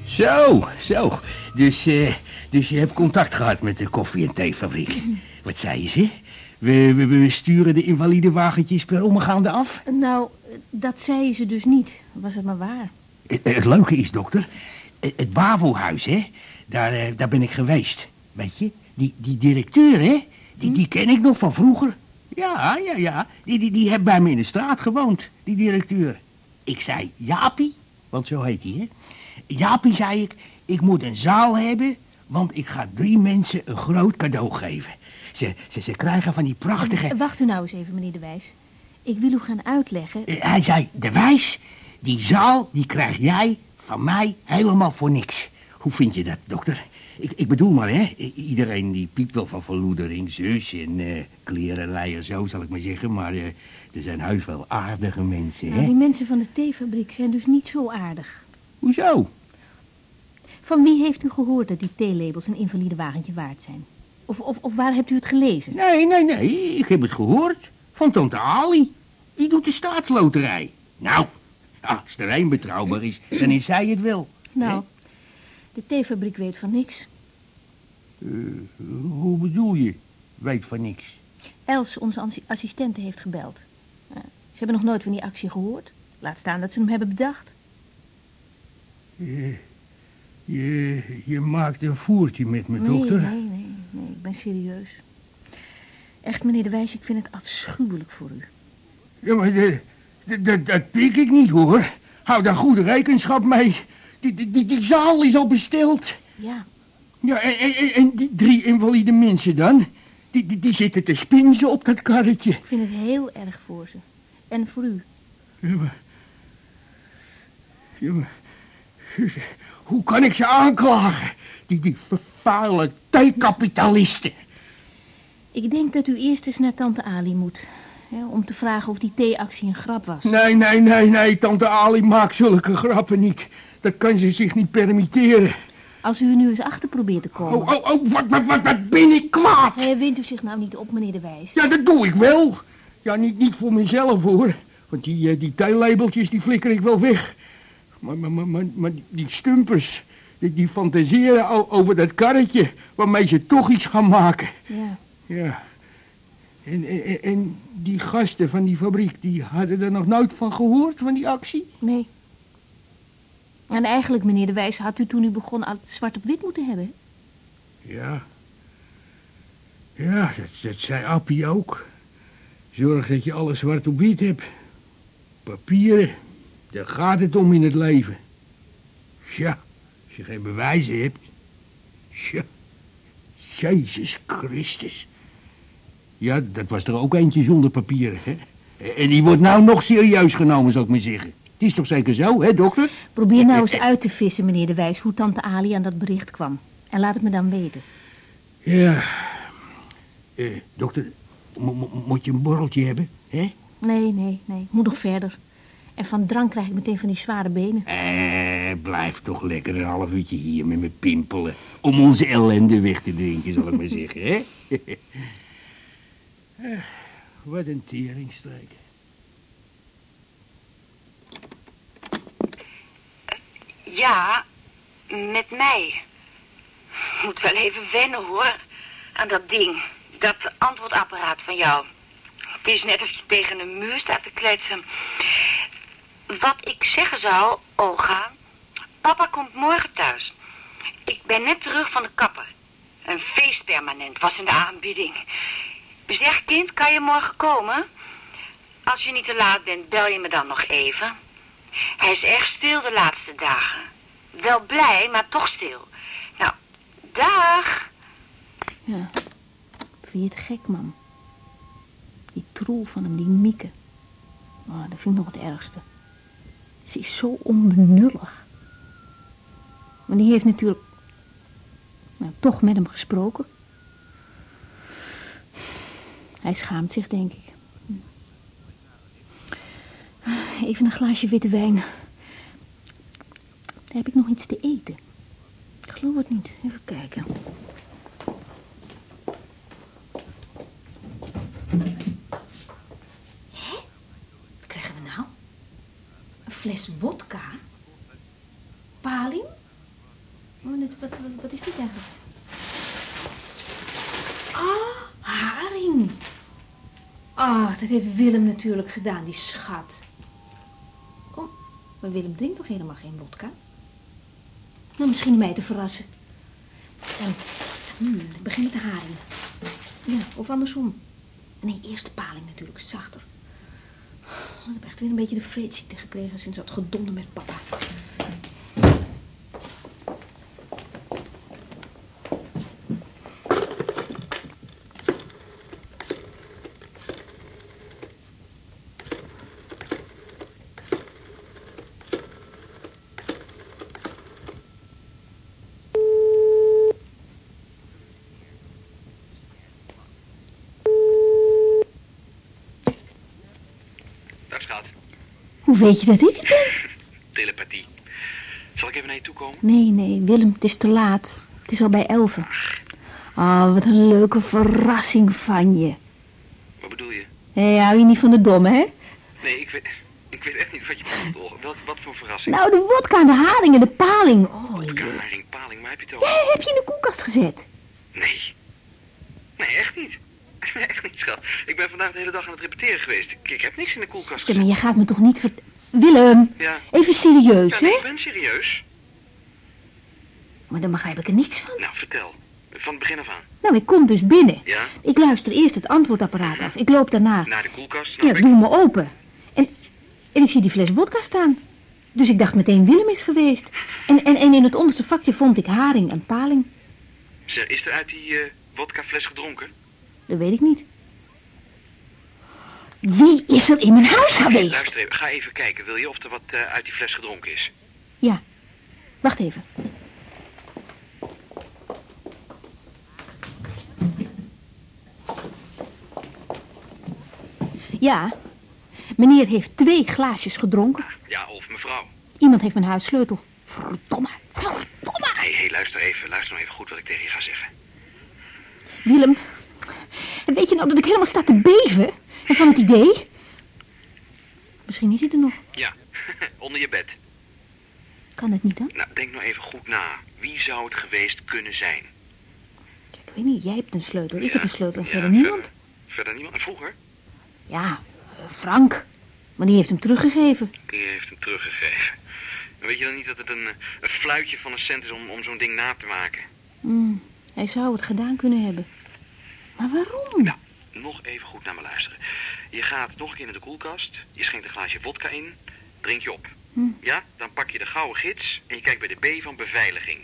Zo, zo. Dus, eh, dus je hebt contact gehad met de koffie- en theefabriek. Wat zei je ze? We, we, we sturen de invalide wagentjes per omgaande af? Nou, dat zei ze dus niet. Was het maar waar. Het, het leuke is, dokter, het, het BAVO-huis, hè, daar, eh, daar ben ik geweest. Weet je, die, die directeur, hè, die, die ken ik nog van vroeger. Ja, ja, ja, die, die, die heeft bij me in de straat gewoond, die directeur. Ik zei, Jaapie, want zo heet hij, hè. Jaapie, zei ik, ik moet een zaal hebben, want ik ga drie mensen een groot cadeau geven. Ze, ze, ze krijgen van die prachtige... Eh, Wacht u nou eens even, meneer De Wijs. Ik wil u gaan uitleggen. Eh, Hij zei, de wijs, die zaal, die krijg jij van mij helemaal voor niks. Hoe vind je dat, dokter? Ik, ik bedoel maar, hè. Iedereen die piept wel van verloedering, zus en eh klerenleier, zo zal ik maar zeggen. Maar er zijn heus wel aardige mensen, Nou, hè. die mensen van de theefabriek zijn dus niet zo aardig. Hoezo? Van wie heeft u gehoord dat die theelabels een invalide wagentje waard zijn? Of, of, of waar hebt u het gelezen? Nee, nee, nee, ik heb het gehoord. Van tante Ali. Die doet de staatsloterij. Nou, als er één betrouwbaar is, dan is zij het wel. Nou, de theefabriek weet van niks. Eh, hoe bedoel je? Weet van niks. Els, onze assi- assistente, heeft gebeld. Eh, ze hebben nog nooit van die actie gehoord. Laat staan dat ze hem hebben bedacht. Je, je, je maakt een voertje met me, Nee, dokter. nee, nee, nee, ik ben serieus. Echt, meneer De Wijs, ik vind het afschuwelijk voor u. Ja, maar de- de- de- dat pik ik niet, hoor. Hou daar goede rekenschap mee. Die, die, die, die zaal is al besteld. Ja, Ja, en, en, en- en die drie invalide mensen dan? Die, die, die zitten te spinzen op dat karretje. ik vind het heel erg voor ze. En voor u. Ja, maar... Ja, maar... Hoe kan ik ze aanklagen? Die, die vervuile theekapitalisten. Ik denk dat u eerst eens naar tante Ali moet. Hè, om te vragen of die theeactie een grap was. Nee, nee, nee, nee, tante Ali maakt zulke grappen niet. Dat kan ze zich niet permitteren. Als u er nu eens achter probeert te komen. Oh, oh, oh, wat, wat, wat, wat ben ik kwaad? Hè, wint u zich nou niet op, meneer De Wijs. Ja, dat doe ik wel. Ja, niet, niet voor mezelf, hoor. Want die, eh, die theelabeltjes, die flikker ik wel weg. Maar, maar, maar, maar, die stumpers, die, die fantaseren o- over dat karretje... waarmee ze toch iets gaan maken. Ja. Ja. En, en, en die gasten van die fabriek, die hadden er nog nooit van gehoord, van die actie? Nee. En eigenlijk, meneer De Wijs, had u toen u begon al het zwart op wit moeten hebben. Ja. Ja, dat, dat zei Appie ook. Zorg dat je alles zwart op wit hebt. Papieren, daar gaat het om in het leven. Ja, als je geen bewijzen hebt. Ja, Jezus Christus. Ja, dat was er ook eentje zonder papieren, hè? En die wordt nou nog serieus genomen, zou ik maar zeggen. Het is toch zeker zo, hè, dokter? Probeer nou eens uit te vissen, meneer De Wijs, hoe tante Ali aan dat bericht kwam. En laat het me dan weten. Ja. Eh, dokter, mo- mo- moet je een borreltje hebben, hè? Nee, nee, nee. Moet nog verder. En van drank krijg ik meteen van die zware benen. Eh, blijf toch lekker een half uurtje hier met me pimpelen. Om onze ellende weg te drinken, zal ik maar zeggen, hè? Eh, Wat een teringstreek. Ja, met mij. Moet wel even wennen hoor, aan dat ding. Dat antwoordapparaat van jou. Het is net of je tegen een muur staat te kletsen. Wat ik zeggen zou, Olga. Papa komt morgen thuis. Ik ben net terug van de kapper. Een feest permanent was in de aanbieding. Zeg, kind, kan je morgen komen? Als je niet te laat bent, bel je me dan nog even. Hij is erg stil de laatste dagen. Wel blij, maar toch stil. Nou, dag. Ja. Vind je het gek, mam? Die troel van hem, die Mieke. Oh, dat vind ik nog het ergste. Ze is zo onbenullig. Maar die heeft natuurlijk nou, toch met hem gesproken. Hij schaamt zich, denk ik. Even een glaasje witte wijn. Daar heb ik nog iets te eten. Ik geloof het niet. Even kijken. Hè? Wat krijgen we nou? Een fles wodka? Paling? Oh, wat, wat, wat is dit eigenlijk? Ah, haring. Ah, dat heeft Willem natuurlijk gedaan, die schat. Oh, maar Willem drinkt toch helemaal geen wodka? Nou, misschien mij te verrassen. En, hmm, ik begin met de haring. Ja, of andersom. Nee, eerst de paling natuurlijk, zachter. Ik heb echt weer een beetje de vreedziekte gekregen sinds dat gedonder met papa. Dag schat, Hoe weet je dat ik het ben? telepathie. Zal ik even naar je toe komen? Nee, nee, Willem, het is te laat. Het is al bij elfen. Ah, wat een leuke verrassing van je. Wat bedoel je? Hé, hou je niet van de domme, hè? Nee, ik weet, ik weet echt niet wat je bedoelt. Wat, wat voor verrassing? Nou, de wodka, de haring en de paling. Oh, joh. Karing, paling, waar heb je het Ja, heb je in de koelkast gezet? Nee. Nee, echt niet. Nee, echt niet, schat. Ik ben vandaag de hele dag aan het repeteren geweest. Ik, ik heb niks in de koelkast Zeg maar, je gaat me toch niet vert... Willem, Ja. even serieus, Ja, nee, hè? ik ben serieus. Maar dan begrijp ik er niks van. Nou, vertel. Van het begin af aan. Nou, ik kom dus binnen. Ja? Ik luister eerst het antwoordapparaat af. Ik loop daarna. Naar de koelkast. Ja, ik. doe me open. En, en ik zie die fles wodka staan. Dus ik dacht meteen Willem is geweest. En, en, en in het onderste vakje vond ik haring en paling. Zeg, is er uit die eh wodkafles gedronken? Dat weet ik niet. Wie is er in mijn huis geweest? Luister even, ga even kijken. Wil je of er wat eh, uit die fles gedronken is? Ja, wacht even. Ja, meneer heeft twee glaasjes gedronken. Ja, of mevrouw. Iemand heeft mijn huissleutel. Verdomme, verdomme. Hé, hey, luister even. Luister nou even goed wat ik tegen je ga zeggen. Willem, weet je nou dat ik helemaal sta te beven en van het idee? Misschien is hij er nog. Ja, onder je bed. Kan het niet dan? Nou, denk nou even goed na. Wie zou het geweest kunnen zijn? Ik weet niet, jij hebt een sleutel, ik Ja, heb een sleutel en ja, verder niemand. Verder, verder niemand. En vroeger? Ja, eh, Frank. Maar die heeft hem teruggegeven. Die heeft hem teruggegeven. En weet je dan niet dat het een, eh, een fluitje van een cent is om, om zo'n ding na te maken? Hmm, hij zou het gedaan kunnen hebben. Maar waarom? Nou, nog even goed naar me luisteren. Je gaat nog een keer naar de koelkast. Je schenkt een glaasje vodka in. Drink je op. Hm. Ja, dan pak je de gouden gids en je kijkt bij de B van beveiliging.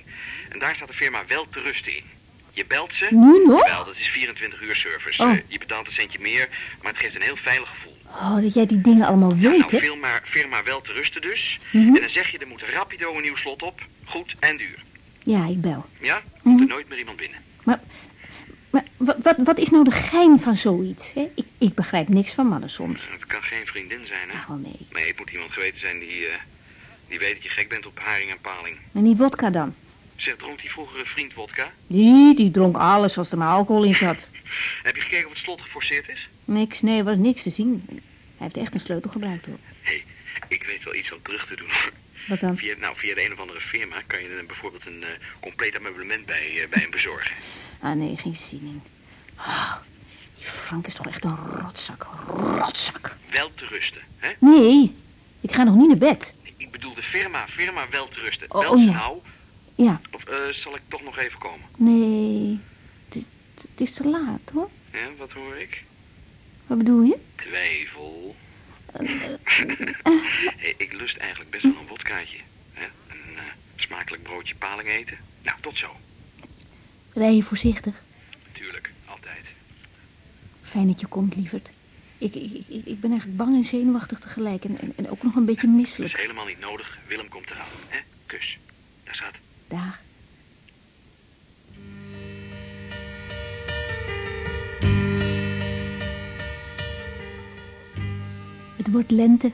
En daar staat de firma wel te rusten in. Je belt ze. Nu nog? Wel, dat is 24 uur service. Oh. Eh, je betaalt een centje meer, maar het geeft een heel veilig gevoel. Oh, dat jij die dingen allemaal weet, Nou, hè? firma, firma wel te rusten dus. Mhm. En dan zeg je, er moet rapido een nieuw slot op. Goed en duur. Ja, ik bel. Ja? Komt er Mhm. nooit meer iemand binnen. Maar, maar wat, wat, is nou de gein van zoiets? Hè? Ik, ik begrijp niks van mannen soms. Het kan geen vriendin zijn, hè? Ach wel nee. Nee, het moet iemand geweten zijn die, eh, die weet dat je gek bent op haring en paling. En die wodka dan? Zeg, dronk die vroegere vriend wodka? Die, die dronk alles als er maar alcohol in zat. Heb je gekeken of het slot geforceerd is? Niks, nee, er was niks te zien. Hij heeft echt een sleutel gebruikt, hoor. Hé, ik weet wel iets om terug te doen. Wat dan? Via, nou, via de een of andere firma kan je er bijvoorbeeld een eh, compleet ameublement bij, eh, bij hem bezorgen. Ah, nee, geen zin in. Die Frank is toch echt een rotzak, rotzak. Wel te rusten, hè? Nee, Ik ga nog niet naar bed. Ik bedoel de firma, firma Welterusten. Oh, Bel oh ze ja. nou. Ja, Of eh, zal ik toch nog even komen? nee. Het, is te laat, hoor. Ja, wat hoor ik? Wat bedoel je? Twijfel. Eh, Hey, ik lust eigenlijk best wel een wodkaatje. Hè? Een eh, smakelijk broodje paling eten. Nou, tot zo. Rij je voorzichtig. Tuurlijk, altijd. Fijn dat je komt, lieverd. Ik, ik, ik, ben eigenlijk bang en zenuwachtig tegelijk. En, en, en ook nog een beetje Dat is misselijk. helemaal niet nodig. Willem komt eraan. Hè? Kus. Daar staat. Dag. Het wordt lente.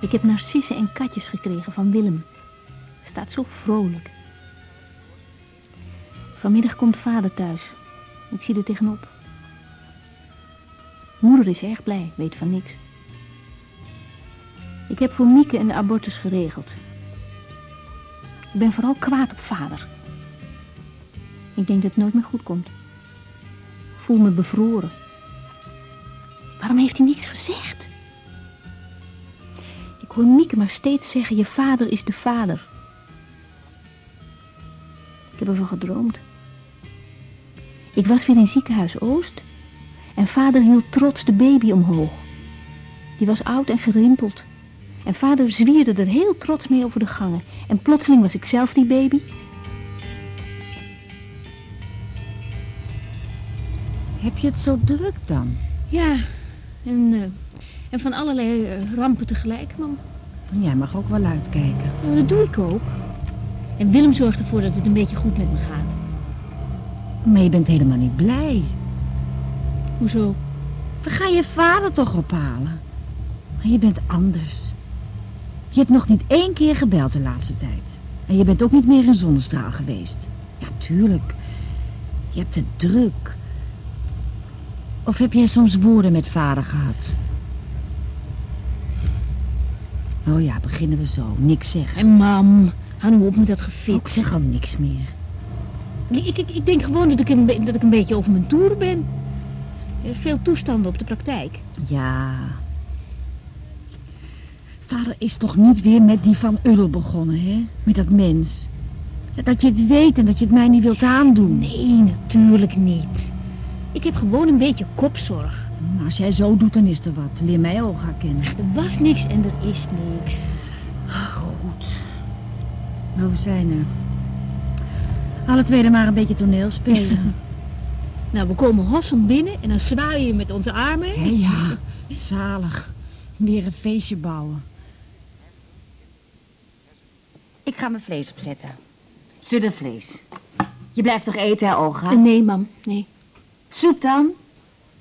Ik heb narcissen en katjes gekregen van Willem. Staat zo vrolijk. Vanmiddag komt vader thuis. Ik zie er tegenop. Moeder is erg blij, weet van niks. Ik heb voor Mieke een abortus geregeld. Ik ben vooral kwaad op vader. Ik denk dat het nooit meer goed komt. Voel me bevroren. Waarom heeft hij niks gezegd? Ik hoor Mieke maar steeds zeggen, je vader is de vader. Ik heb ervan gedroomd. Ik was weer in ziekenhuis Oost en vader hield trots de baby omhoog. Die was oud en gerimpeld. En vader zwierde er heel trots mee over de gangen. En plotseling was ik zelf die baby. Heb je het zo druk dan? Ja, en, eh, en van allerlei eh, rampen tegelijk, mam. Jij mag ook wel uitkijken. Ja, dat doe ik ook. En Willem zorgt ervoor dat het een beetje goed met me gaat. Maar je bent helemaal niet blij. Hoezo? We gaan je vader toch ophalen. Maar je bent anders. Je hebt nog niet één keer gebeld de laatste tijd. En je bent ook niet meer in zonnestraal geweest. Ja, tuurlijk. Je hebt het druk. Of heb jij soms woorden met vader gehad? Oh ja, beginnen we zo. Niks zeggen. En mam, hou nu op met dat Ik gefit. zeg al niks meer. Ik, ik, ik denk gewoon dat ik, een, dat ik een beetje over mijn toer ben. Er is veel toestanden op de praktijk. Ja. Vader is toch niet weer met die van Uddel begonnen, hè? Met dat mens. Dat je het weet en dat je het mij niet wilt aandoen. Nee, natuurlijk niet. Ik heb gewoon een beetje kopzorg. Maar als jij zo doet, dan is er wat. Leer mij Olga kennen. Er was niks en er is niks. Nou, we zijn er. Alle twee er maar een beetje toneel spelen. Nou, we komen hossend binnen en dan zwaaien je met onze armen. Hé, ja, zalig. Weer een feestje bouwen. Ik ga mijn vlees opzetten. Suddenvlees. Je blijft toch eten, hè, Olga? Eh, nee, mam, nee. Soep dan?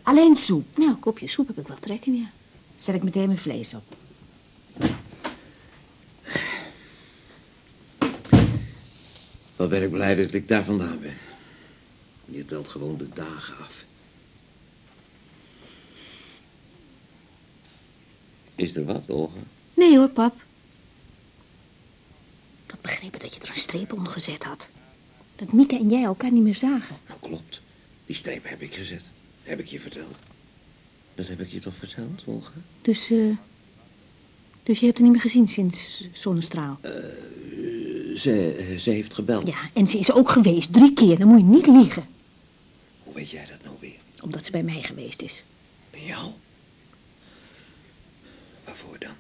Alleen soep. Nou, een kopje soep heb ik wel trek in, ja. Zet ik meteen mijn vlees op. Wat ben ik blij dat ik daar vandaan ben. Je telt gewoon de dagen af. Is er wat, Olga? Nee hoor, pap. Ik had begrepen dat je er een streep onder gezet had. Dat Mieke en jij elkaar niet meer zagen. Nou, klopt. Die streep heb ik gezet. Heb ik je verteld. Dat heb ik je toch verteld, Olga? Dus, eh... Dus je hebt haar niet meer gezien sinds zonnestraal. Ze, ze heeft gebeld. Ja, en ze is ook geweest, drie keer. Dan moet je niet liegen. Hoe weet jij dat nou weer? Omdat ze bij mij geweest is. Bij jou? Waarvoor dan?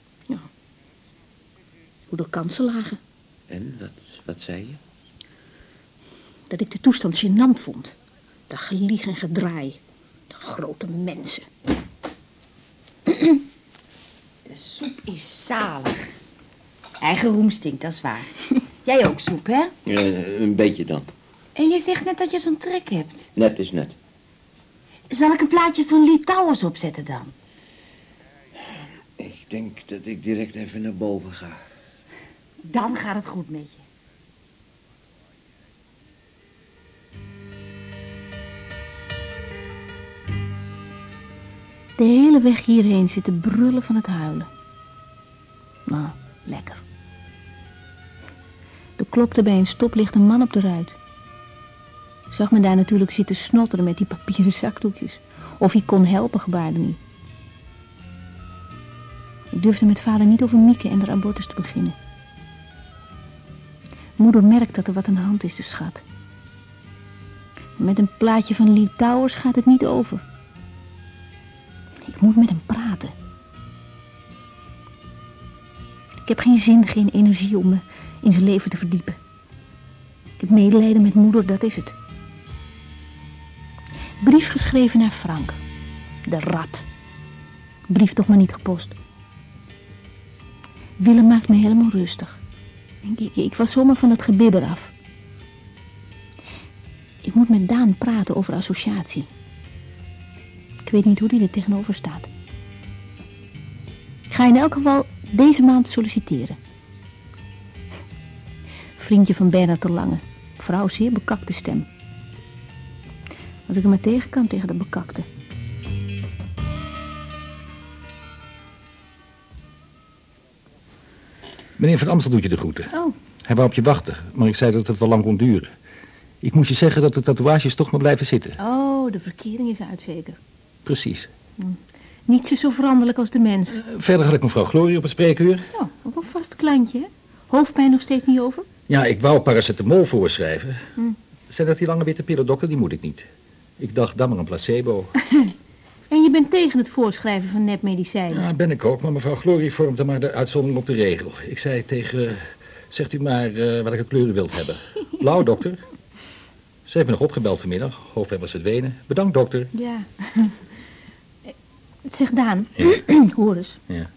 Hoe de kansen lagen. En, wat, wat zei je? Dat ik de toestand gênant vond. Dat gelieg en gedraai. De grote mensen. De soep is zalig. Eigen roem stinkt, dat is waar. Jij ook soep, hè? Eh, een beetje dan. En je zegt net dat je zo'n trek hebt. Net is net. Zal ik een plaatje van Lee Towers opzetten dan? Ik denk dat ik direct even naar boven ga. Dan gaat het goed met je. De hele weg hierheen zit te brullen van het huilen. Nou, lekker. Klopte bij een stoplicht een man op de ruit. Zag me daar natuurlijk zitten snotteren met die papieren zakdoekjes. Of hij kon helpen, gebaarde niet. Ik durfde met vader niet over Mieke en de abortus te beginnen. Moeder merkt dat er wat aan de hand is, de schat. Met een plaatje van Lee Towers gaat het niet over. Ik moet met hem praten. Ik heb geen zin, geen energie om me in zijn leven te verdiepen. Ik heb medelijden met moeder, dat is het. Brief geschreven naar Frank. De rat. Brief toch maar niet gepost. Willem maakt me helemaal rustig. Ik, ik, ik was zomaar van het gebibber af. Ik moet met Daan praten over associatie. Ik weet niet hoe die er tegenover staat. Ik ga in elk geval deze maand solliciteren. Vriendje van Bernard de Lange. Vrouw zeer bekakte stem. Als ik er maar tegen kan tegen de bekakte. Meneer Van Amstel doet je de groeten. Oh. Hij wou op je wachten, maar ik zei dat het wel lang kon duren. Ik moest je zeggen dat de tatoeages toch maar blijven zitten. Oh, de verkering is uit zeker. Precies. Niet zo veranderlijk als de mens. Verder had ik mevrouw Glorie op het spreekuur. Oh, ook een vast klantje, hè? Hoofdpijn nog steeds niet over? Ja, ik wou paracetamol voorschrijven. Hm. Zei dat die lange witte pillen, dokter, die moet ik niet. Ik dacht, dan maar een placebo. En je bent tegen het voorschrijven van nepmedicijnen? Ja, ben ik ook, maar mevrouw Glorie vormde maar de uitzondering op de regel. Ik zei tegen, zegt u maar eh, welke kleur u wilt hebben. Blauw, dokter. Ze heeft me nog opgebeld vanmiddag. Hoofdpijn was verdwenen. Bedankt, dokter. Ja. Zeg Daan, hoor eens. Ja.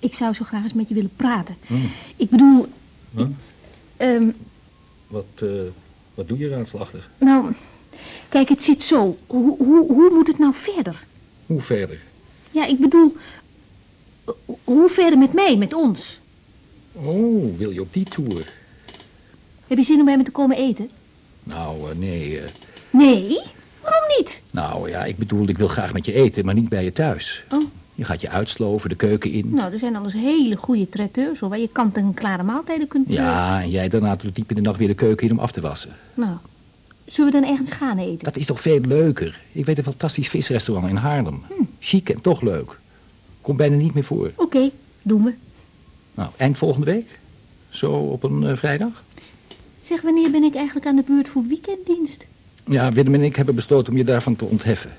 Ik zou zo graag eens met je willen praten. Hm. Ik bedoel, ehm, Wat, eh, wat doe je raadselachtig? nou, kijk, het zit zo. Hoe, hoe, hoe moet het nou verder? Hoe verder? Ja, ik bedoel, hoe verder met mij, met ons? Oh, wil je op die tour? Heb je zin om bij me te komen eten? Nou, eh, nee. eh, Nee? Waarom niet? nou ja, ik bedoel, ik wil graag met je eten, maar niet bij je thuis. Oh. Je gaat je uitsloven, de keuken in. Nou, er zijn anders hele goede traiteurs, waar je kant-en-klare maaltijden kunt... Ja, en jij daarna tot diep in de nacht weer de keuken in om af te wassen. Nou, zullen we dan ergens gaan eten? Dat is toch veel leuker? Ik weet een fantastisch visrestaurant in Haarlem. Chic en toch leuk. Komt bijna niet meer voor. Oké, doen we. Nou, eind volgende week? Zo op een eh, vrijdag? Zeg, wanneer ben ik eigenlijk aan de beurt voor weekenddienst? Ja, Willem en ik hebben besloten om je daarvan te ontheffen.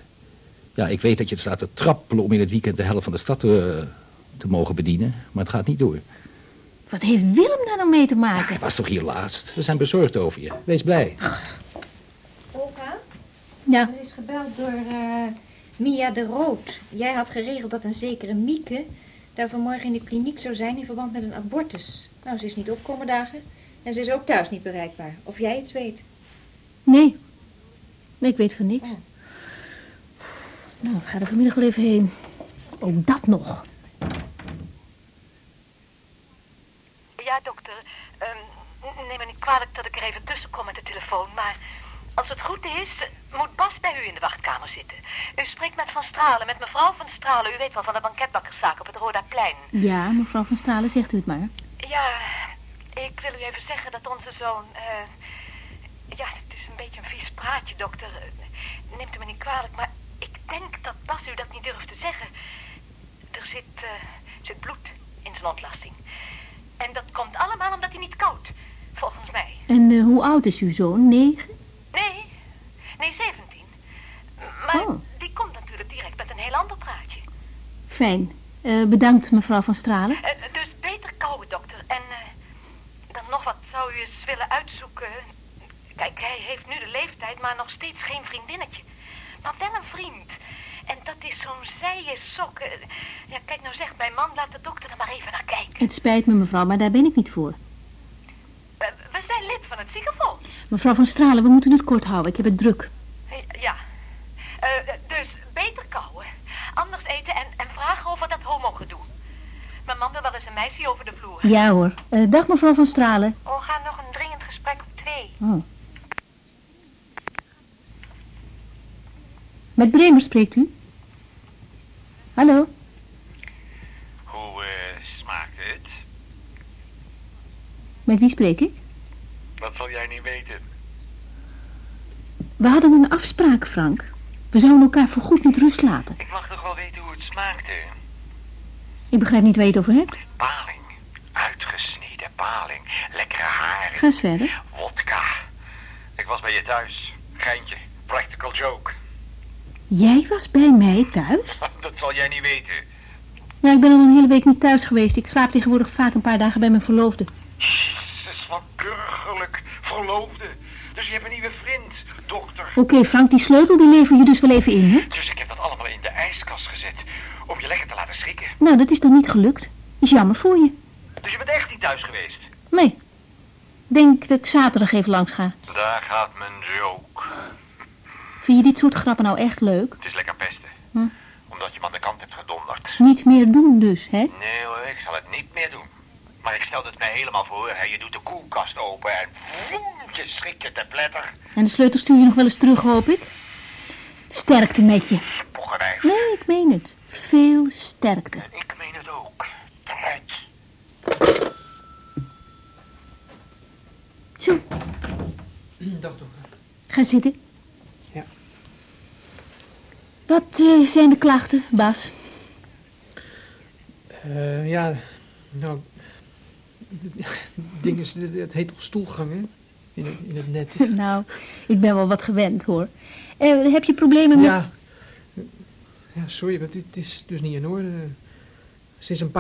Ja, ik weet dat je het staat te trappelen om in het weekend de helft van de stad te, te mogen bedienen, maar het gaat niet door. Wat heeft Willem daar nou mee te maken? Hij was toch hier laatst? We zijn bezorgd over je. Wees blij. Olga? Ja. Er is gebeld door eh, Mia de Rood. Jij had geregeld dat een zekere Mieke daar vanmorgen in de kliniek zou zijn in verband met een abortus. Nou, ze is niet opkomen dagen en ze is ook thuis niet bereikbaar. Of jij iets weet. Nee. Nee, ik weet van niks. Nou, ik ga er vanmiddag wel even heen. Ook dat nog. Ja, dokter. ehm, neem me niet kwalijk dat ik er even tussen kom met de telefoon, maar als het goed is, moet Bas bij u in de wachtkamer zitten. U spreekt met Van Stralen, met mevrouw Van Stralen. U weet wel van de banketbakkerszaak op het Rodaplein. Ja, mevrouw van Stalen, zegt u het maar. Ja, ik wil u even zeggen dat onze zoon... eh, ja, het is een beetje een vies praatje, dokter. Neemt u me niet kwalijk, maar denk dat Bas u dat niet durft te zeggen. Er zit, eh, zit bloed in zijn ontlasting. En dat komt allemaal omdat hij niet koud, volgens mij. En eh, hoe oud is uw zoon? Negen? Nee, nee, 17. Maar Oh. die komt natuurlijk direct met een heel ander praatje. Fijn. Eh, bedankt, mevrouw van Stralen. Eh, dus beter kouwen, dokter. En eh, dan nog wat zou u eens willen uitzoeken. Kijk, hij heeft nu de leeftijd, maar nog steeds geen vriendinnetje. Maar wel een vriend. En dat is zo'n zijen sok. Eh, Ja, kijk nou zegt mijn man, laat de dokter er maar even naar kijken. Het spijt me, mevrouw, maar daar ben ik niet voor. We zijn lid van het ziekenfonds. Mevrouw van Stralen, we moeten het kort houden. Ik heb het druk. Ja. Eh, dus beter kouwen. Anders eten en, en vragen over dat homo-gedoe. Mijn man wil wel eens een meisje over de vloer. Ja hoor. Eh, dag, mevrouw van Stralen. Oh, ga nog een dringend gesprek op twee. Oh. Met Bremer spreekt u? Hallo? Hoe eh, smaakt het? Met wie spreek ik? Dat zal jij niet weten. We hadden een afspraak, Frank. We zouden elkaar voorgoed met rust laten. Ik mag toch wel weten hoe het smaakte? Ik begrijp niet waar je het over hebt. Paling. Uitgesneden paling. Lekkere haren. Ga eens verder. Wodka. Ik was bij je thuis. Geintje. Practical joke. Jij was bij mij thuis? Dat zal jij niet weten. Ja, ik ben al een hele week niet thuis geweest. Ik slaap tegenwoordig vaak een paar dagen bij mijn verloofde. Jezus, wat burgerlijk. Verloofde. Dus je hebt een nieuwe vriend, dokter. Oké, Frank, die sleutel die lever je dus wel even in, hè? Dus ik heb dat allemaal in de ijskast gezet. Om je lekker te laten schrikken. Nou, dat is dan niet gelukt. Is jammer voor je. Dus je bent echt niet thuis geweest. Nee. Denk dat ik zaterdag even langs ga. Daar gaat mijn joke. Vind je dit soort grappen nou echt leuk? Het is lekker pesten. Hm. Omdat je me aan de kant hebt gedonderd. Niet meer doen dus, hè? Nee hoor, ik zal het niet meer doen. Maar ik stel het mij helemaal voor. Hè. Je doet de koelkast open en vroom, je schrikt je te pletter. En de sleutel stuur je nog wel eens terug, hoop ik. Sterkte met je. Nee, ik meen het. Veel sterkte. Ik meen het ook. Eruit. Zo, Dag, dokter. ga zitten. Ja. Wat eh, zijn de klachten, Bas? Eh, ja, nou... Het ding is, het heet toch stoelgang, hè? In het, in het net. nou, ik ben wel wat gewend, hoor. Eh, heb je problemen met... Ja. Ja, sorry, maar dit is dus niet in orde. Sinds een paar